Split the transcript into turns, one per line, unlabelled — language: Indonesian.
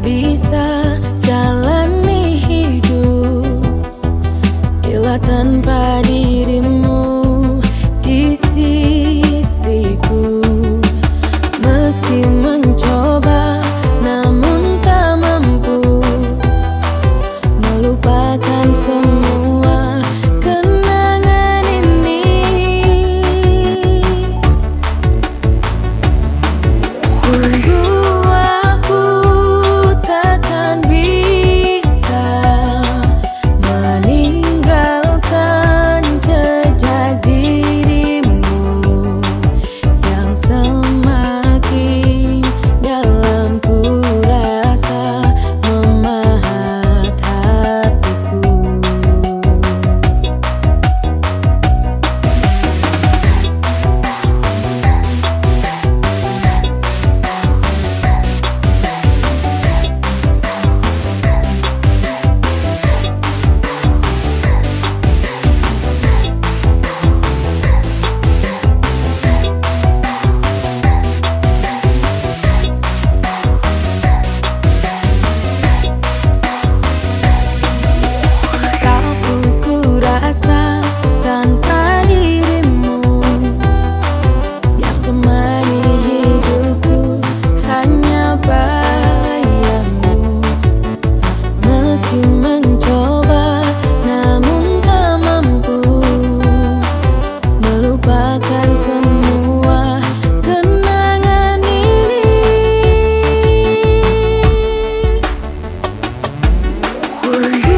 bisa jalani hidup. Bila tanpa dirimu worry.